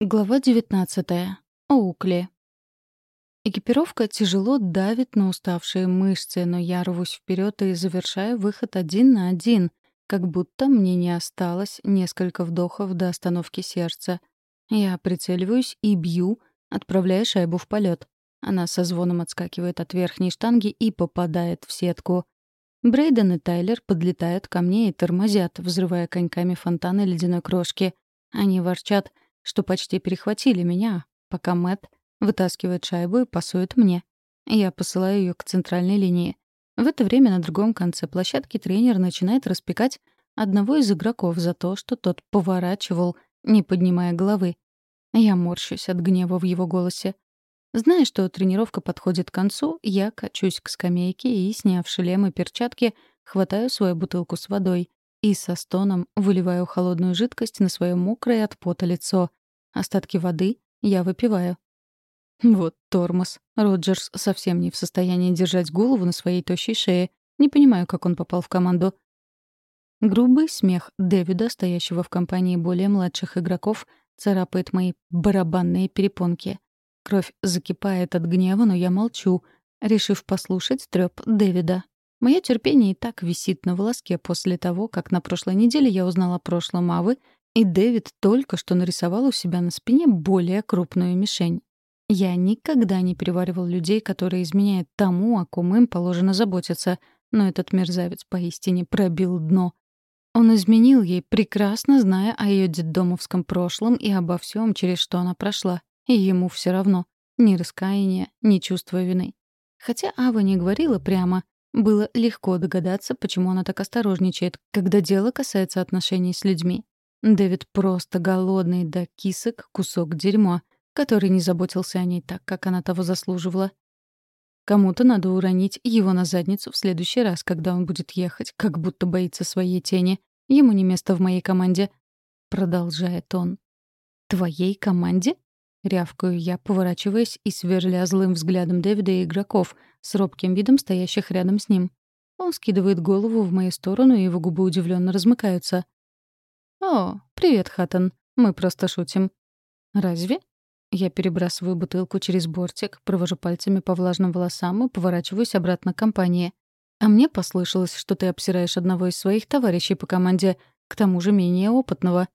Глава 19. Оукли. Экипировка тяжело давит на уставшие мышцы, но я рвусь вперед и завершаю выход один на один, как будто мне не осталось несколько вдохов до остановки сердца. Я прицеливаюсь и бью, отправляя шайбу в полет. Она со звоном отскакивает от верхней штанги и попадает в сетку. Брейден и Тайлер подлетают ко мне и тормозят, взрывая коньками фонтаны ледяной крошки. Они ворчат — что почти перехватили меня, пока Мэт вытаскивает шайбу и пасует мне. Я посылаю ее к центральной линии. В это время на другом конце площадки тренер начинает распекать одного из игроков за то, что тот поворачивал, не поднимая головы. Я морщусь от гнева в его голосе. Зная, что тренировка подходит к концу, я качусь к скамейке и, сняв шлем и перчатки, хватаю свою бутылку с водой и со стоном выливаю холодную жидкость на свое мокрое от пота лицо. Остатки воды я выпиваю. Вот тормоз. Роджерс совсем не в состоянии держать голову на своей тощей шее. Не понимаю, как он попал в команду. Грубый смех Дэвида, стоящего в компании более младших игроков, царапает мои барабанные перепонки. Кровь закипает от гнева, но я молчу, решив послушать трёп Дэвида. Мое терпение и так висит на волоске после того, как на прошлой неделе я узнала о прошлом Авы и Дэвид только что нарисовал у себя на спине более крупную мишень. Я никогда не переваривал людей, которые изменяют тому, о ком им положено заботиться, но этот мерзавец поистине пробил дно. Он изменил ей, прекрасно зная о ее детдомовском прошлом и обо всем, через что она прошла. И ему все равно. Ни раскаяния, ни чувства вины. Хотя Ава не говорила прямо, было легко догадаться, почему она так осторожничает, когда дело касается отношений с людьми. Дэвид просто голодный до кисок кусок дерьма, который не заботился о ней так, как она того заслуживала. Кому-то надо уронить его на задницу в следующий раз, когда он будет ехать, как будто боится своей тени. Ему не место в моей команде. Продолжает он. «Твоей команде?» — рявкаю я, поворачиваясь и сверля злым взглядом Дэвида и игроков, с робким видом стоящих рядом с ним. Он скидывает голову в мою сторону, и его губы удивленно размыкаются — «О, привет, Хаттон. Мы просто шутим». «Разве?» Я перебрасываю бутылку через бортик, провожу пальцами по влажным волосам и поворачиваюсь обратно к компании. «А мне послышалось, что ты обсираешь одного из своих товарищей по команде, к тому же менее опытного».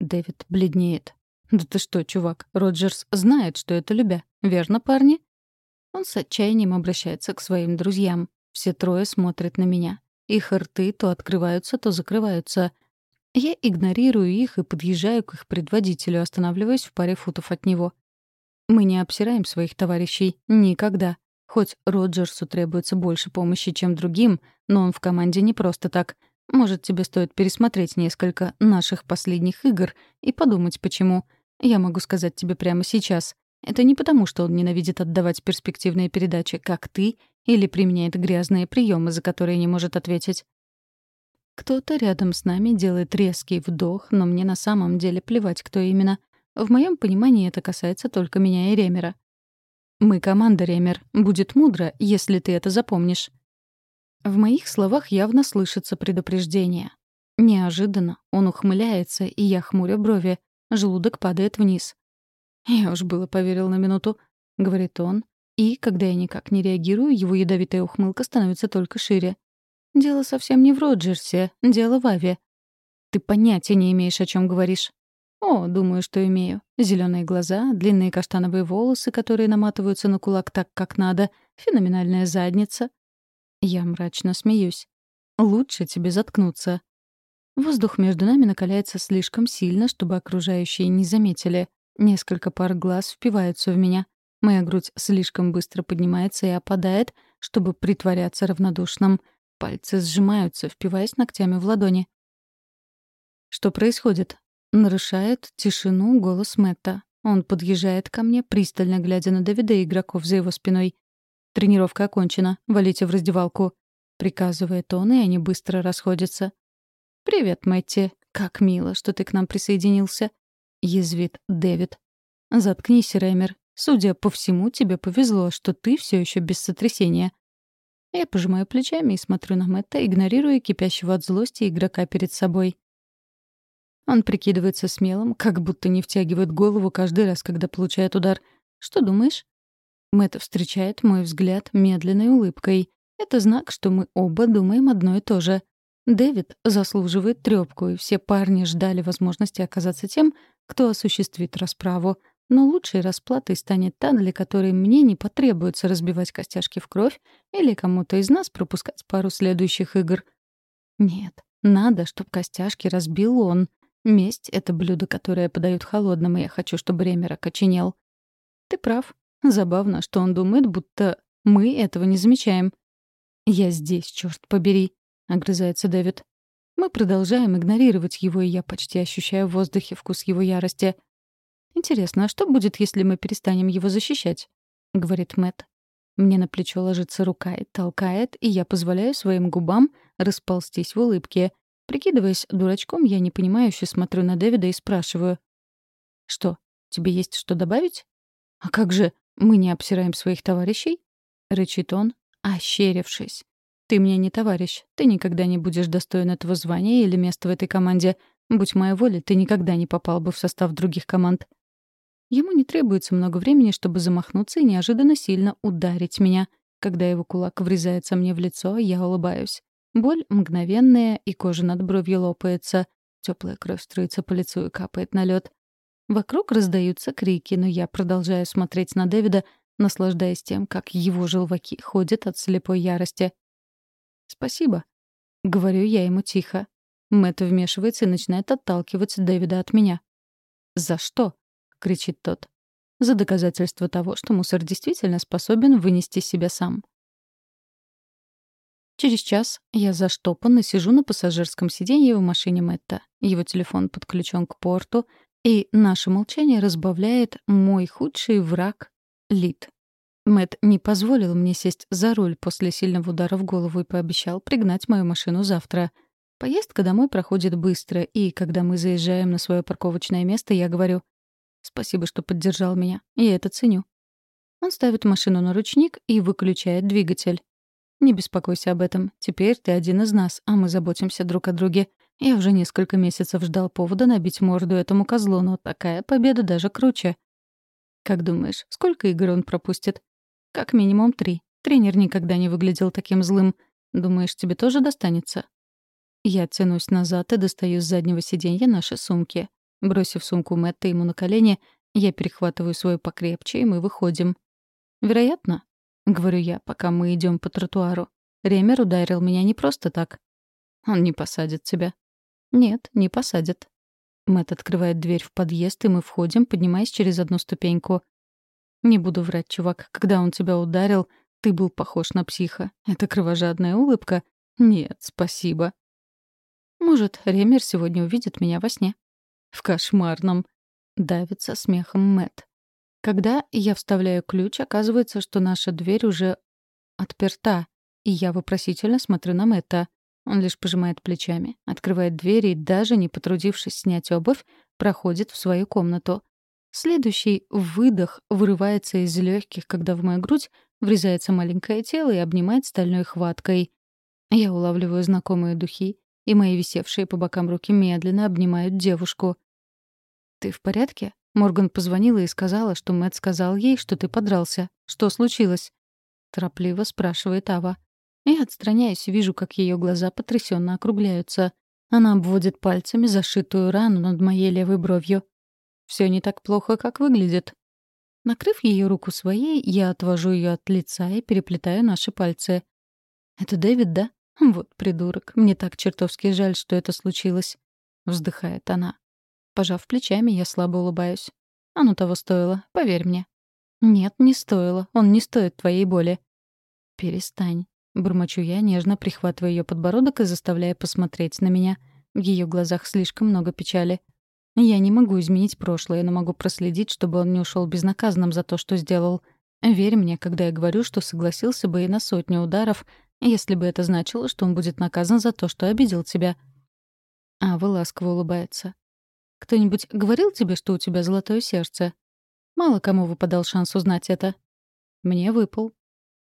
Дэвид бледнеет. «Да ты что, чувак, Роджерс знает, что это любя. Верно, парни?» Он с отчаянием обращается к своим друзьям. Все трое смотрят на меня. Их рты то открываются, то закрываются. Я игнорирую их и подъезжаю к их предводителю, останавливаясь в паре футов от него. Мы не обсираем своих товарищей. Никогда. Хоть Роджерсу требуется больше помощи, чем другим, но он в команде не просто так. Может, тебе стоит пересмотреть несколько наших последних игр и подумать, почему. Я могу сказать тебе прямо сейчас. Это не потому, что он ненавидит отдавать перспективные передачи, как ты, или применяет грязные приемы, за которые не может ответить. Кто-то рядом с нами делает резкий вдох, но мне на самом деле плевать, кто именно. В моем понимании это касается только меня и Ремера. «Мы команда, Ремер. Будет мудро, если ты это запомнишь». В моих словах явно слышится предупреждение. Неожиданно он ухмыляется, и я хмурю брови. Желудок падает вниз. «Я уж было поверил на минуту», — говорит он. И, когда я никак не реагирую, его ядовитая ухмылка становится только шире. Дело совсем не в Роджерсе, дело в Аве. Ты понятия не имеешь, о чем говоришь. О, думаю, что имею. Зеленые глаза, длинные каштановые волосы, которые наматываются на кулак так, как надо, феноменальная задница. Я мрачно смеюсь. Лучше тебе заткнуться. Воздух между нами накаляется слишком сильно, чтобы окружающие не заметили. Несколько пар глаз впиваются в меня. Моя грудь слишком быстро поднимается и опадает, чтобы притворяться равнодушным. Пальцы сжимаются, впиваясь ногтями в ладони. Что происходит? Нарушает тишину голос Мэтта. Он подъезжает ко мне, пристально глядя на Давида и игроков за его спиной. «Тренировка окончена. Валите в раздевалку», — приказывает он, и они быстро расходятся. «Привет, Мэтти. Как мило, что ты к нам присоединился», — язвит Дэвид. «Заткнись, Рэмер. Судя по всему, тебе повезло, что ты все еще без сотрясения. Я пожимаю плечами и смотрю на Мэтта, игнорируя кипящего от злости игрока перед собой. Он прикидывается смелым, как будто не втягивает голову каждый раз, когда получает удар. Что думаешь? Мэтт встречает мой взгляд медленной улыбкой. Это знак, что мы оба думаем одно и то же. Дэвид заслуживает трёпку, и все парни ждали возможности оказаться тем, кто осуществит расправу. Но лучшей расплатой станет та, для которой мне не потребуется разбивать костяшки в кровь или кому-то из нас пропускать пару следующих игр. Нет, надо, чтобы костяшки разбил он. Месть — это блюдо, которое подают холодным, и я хочу, чтобы Ремер окоченел. Ты прав. Забавно, что он думает, будто мы этого не замечаем. «Я здесь, черт побери», — огрызается Дэвид. Мы продолжаем игнорировать его, и я почти ощущаю в воздухе вкус его ярости. «Интересно, а что будет, если мы перестанем его защищать?» — говорит Мэт. Мне на плечо ложится рука и толкает, и я позволяю своим губам расползтись в улыбке. Прикидываясь дурачком, я непонимающе смотрю на Дэвида и спрашиваю. «Что, тебе есть что добавить?» «А как же, мы не обсираем своих товарищей?» — рычит он, ощерившись. «Ты мне не товарищ. Ты никогда не будешь достоин этого звания или места в этой команде. Будь моя воля, ты никогда не попал бы в состав других команд». Ему не требуется много времени, чтобы замахнуться и неожиданно сильно ударить меня. Когда его кулак врезается мне в лицо, я улыбаюсь. Боль мгновенная, и кожа над бровью лопается. Теплая кровь струится по лицу и капает на лед. Вокруг раздаются крики, но я продолжаю смотреть на Дэвида, наслаждаясь тем, как его желваки ходят от слепой ярости. «Спасибо», — говорю я ему тихо. Мэтт вмешивается и начинает отталкивать Дэвида от меня. «За что?» — кричит тот. «За доказательство того, что мусор действительно способен вынести себя сам». Через час я заштопан сижу на пассажирском сиденье в машине Мэтта. Его телефон подключен к порту, и наше молчание разбавляет мой худший враг — Лид. Мэт не позволил мне сесть за руль после сильного удара в голову и пообещал пригнать мою машину завтра. Поездка домой проходит быстро, и когда мы заезжаем на свое парковочное место, я говорю «Спасибо, что поддержал меня. Я это ценю». Он ставит машину на ручник и выключает двигатель. «Не беспокойся об этом. Теперь ты один из нас, а мы заботимся друг о друге. Я уже несколько месяцев ждал повода набить морду этому козлу, но такая победа даже круче. Как думаешь, сколько игр он пропустит? Как минимум три. Тренер никогда не выглядел таким злым. Думаешь, тебе тоже достанется? Я тянусь назад и достаю с заднего сиденья наши сумки. Бросив сумку Мэтта ему на колени, я перехватываю свою покрепче, и мы выходим. «Вероятно», — говорю я, пока мы идем по тротуару. Ремер ударил меня не просто так. Он не посадит тебя. «Нет, не посадят». Мэт открывает дверь в подъезд, и мы входим, поднимаясь через одну ступеньку. «Не буду врать, чувак. Когда он тебя ударил, ты был похож на психа. Это кровожадная улыбка? Нет, спасибо». «Может, Ремер сегодня увидит меня во сне?» «В кошмарном». Давится смехом Мэт. Когда я вставляю ключ, оказывается, что наша дверь уже отперта, и я вопросительно смотрю на Мэтта. Он лишь пожимает плечами, открывает дверь и, даже не потрудившись снять обувь, проходит в свою комнату. Следующий выдох вырывается из легких, когда в мою грудь врезается маленькое тело и обнимает стальной хваткой. Я улавливаю знакомые духи, и мои висевшие по бокам руки медленно обнимают девушку. «Ты в порядке?» Морган позвонила и сказала, что Мэтт сказал ей, что ты подрался. Что случилось? Торопливо спрашивает Ава. Я отстраняюсь вижу, как ее глаза потрясенно округляются. Она обводит пальцами зашитую рану над моей левой бровью. Все не так плохо, как выглядит. Накрыв ее руку своей, я отвожу ее от лица и переплетаю наши пальцы. «Это Дэвид, да? Вот придурок. Мне так чертовски жаль, что это случилось», — вздыхает она. Пожав плечами, я слабо улыбаюсь. «Оно того стоило, поверь мне». «Нет, не стоило. Он не стоит твоей боли». «Перестань. Бормочу я, нежно прихватывая ее подбородок и заставляя посмотреть на меня. В ее глазах слишком много печали. Я не могу изменить прошлое, но могу проследить, чтобы он не ушел безнаказанным за то, что сделал. Верь мне, когда я говорю, что согласился бы и на сотню ударов, если бы это значило, что он будет наказан за то, что обидел тебя. Ава ласково улыбается. «Кто-нибудь говорил тебе, что у тебя золотое сердце?» Мало кому выпадал шанс узнать это. Мне выпал.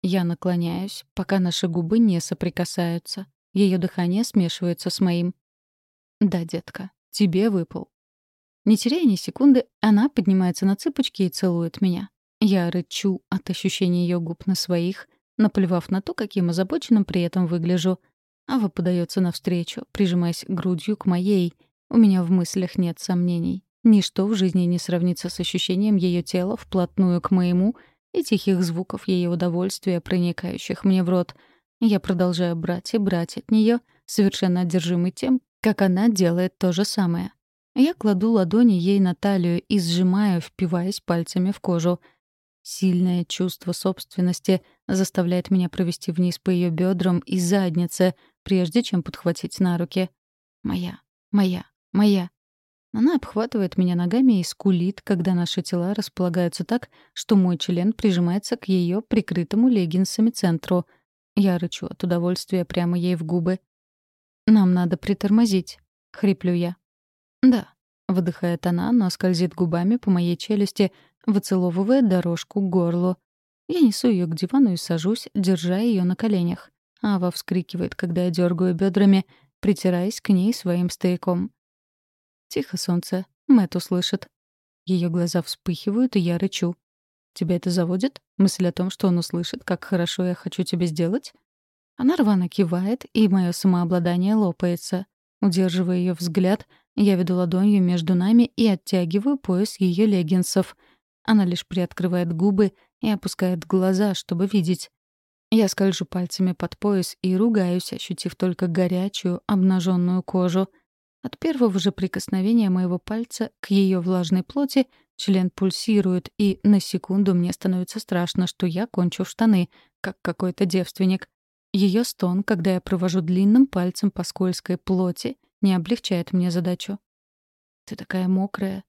Я наклоняюсь, пока наши губы не соприкасаются. Ее дыхание смешивается с моим. «Да, детка, тебе выпал». Не теряя ни секунды, она поднимается на цыпочки и целует меня. Я рычу от ощущения ее губ на своих, наплевав на то, каким озабоченным при этом выгляжу. Ава подается навстречу, прижимаясь грудью к моей. У меня в мыслях нет сомнений. Ничто в жизни не сравнится с ощущением ее тела вплотную к моему и тихих звуков ее удовольствия, проникающих мне в рот. Я продолжаю брать и брать от нее, совершенно одержимый тем, как она делает то же самое. Я кладу ладони ей на талию и сжимаю, впиваясь пальцами в кожу. Сильное чувство собственности заставляет меня провести вниз по ее бедрам и заднице, прежде чем подхватить на руки. Моя, моя, моя. Она обхватывает меня ногами и скулит, когда наши тела располагаются так, что мой член прижимается к ее прикрытому леггинсами центру. Я рычу от удовольствия прямо ей в губы. «Нам надо притормозить», — хриплю я. «Да», — выдыхает она, но скользит губами по моей челюсти, выцеловывая дорожку к горлу. Я несу ее к дивану и сажусь, держа ее на коленях. Ава вскрикивает, когда я дергаю бедрами, притираясь к ней своим стояком. «Тихо, солнце. Мэтт услышит». Ее глаза вспыхивают, и я рычу. «Тебя это заводит? Мысль о том, что он услышит, как хорошо я хочу тебе сделать?» Она рвано кивает, и мое самообладание лопается. Удерживая ее взгляд, я веду ладонью между нами и оттягиваю пояс ее леггинсов. Она лишь приоткрывает губы и опускает глаза, чтобы видеть. Я скольжу пальцами под пояс и ругаюсь, ощутив только горячую, обнаженную кожу — от первого же прикосновения моего пальца к ее влажной плоти член пульсирует, и на секунду мне становится страшно, что я кончу в штаны, как какой-то девственник. Ее стон, когда я провожу длинным пальцем по скользкой плоти, не облегчает мне задачу. «Ты такая мокрая».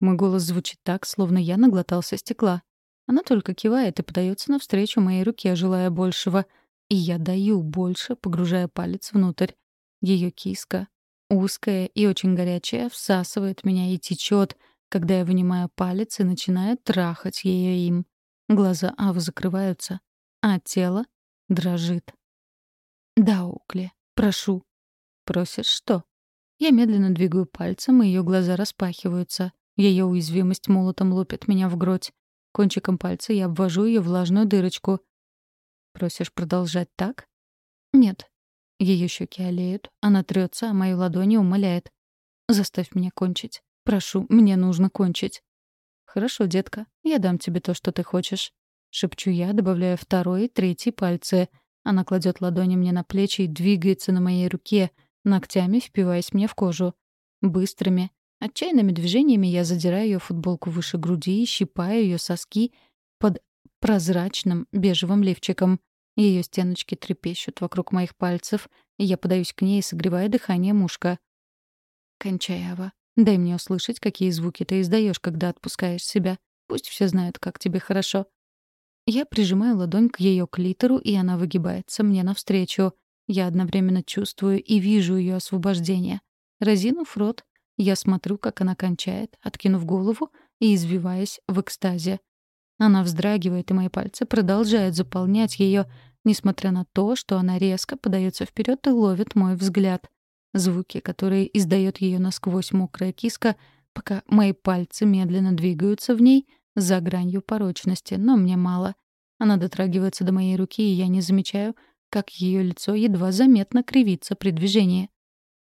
Мой голос звучит так, словно я наглотался стекла. Она только кивает и подается навстречу моей руке, желая большего. И я даю больше, погружая палец внутрь. Ее киска, Узкая и очень горячая всасывает меня и течет, когда я вынимаю палец и начинаю трахать ее им. Глаза Авы закрываются, а тело дрожит. «Да, Укли, прошу». «Просишь что?» Я медленно двигаю пальцем, и ее глаза распахиваются. Ее уязвимость молотом лупит меня в грудь. Кончиком пальца я обвожу ее влажную дырочку. «Просишь продолжать так?» «Нет, ее щеки олеют, она трется, а мою ладонь и умоляет. «Заставь меня кончить. Прошу, мне нужно кончить». «Хорошо, детка, я дам тебе то, что ты хочешь». Шепчу я, добавляя второй и третий пальцы. Она кладет ладони мне на плечи и двигается на моей руке, ногтями впиваясь мне в кожу. Быстрыми, отчаянными движениями я задираю ее футболку выше груди и щипаю ее соски под прозрачным бежевым лифчиком. Ее стеночки трепещут вокруг моих пальцев, и я подаюсь к ней, согревая дыхание мушка. «Кончай, Ава. Дай мне услышать, какие звуки ты издаешь, когда отпускаешь себя. Пусть все знают, как тебе хорошо». Я прижимаю ладонь к ее клитору, и она выгибается мне навстречу. Я одновременно чувствую и вижу ее освобождение. Разинув рот, я смотрю, как она кончает, откинув голову и извиваясь в экстазе. Она вздрагивает, и мои пальцы продолжают заполнять ее, несмотря на то, что она резко подается вперед и ловит мой взгляд. Звуки, которые издает ее насквозь мокрая киска, пока мои пальцы медленно двигаются в ней за гранью порочности, но мне мало. Она дотрагивается до моей руки, и я не замечаю, как ее лицо едва заметно кривится при движении.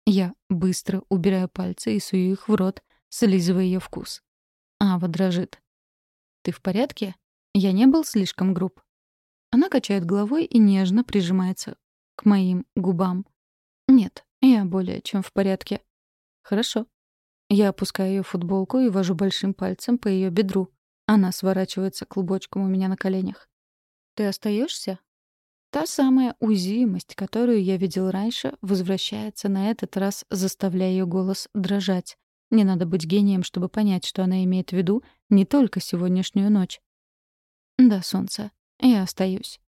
Я быстро убираю пальцы и сую их в рот, слизывая ее вкус. Ава дрожит. «Ты в порядке? Я не был слишком груб». Она качает головой и нежно прижимается к моим губам. «Нет, я более чем в порядке». «Хорошо». Я опускаю ее футболку и вожу большим пальцем по ее бедру. Она сворачивается клубочком у меня на коленях. «Ты остаешься? Та самая уязвимость, которую я видел раньше, возвращается на этот раз, заставляя ее голос дрожать. Не надо быть гением, чтобы понять, что она имеет в виду не только сегодняшнюю ночь. Да, солнце, я остаюсь.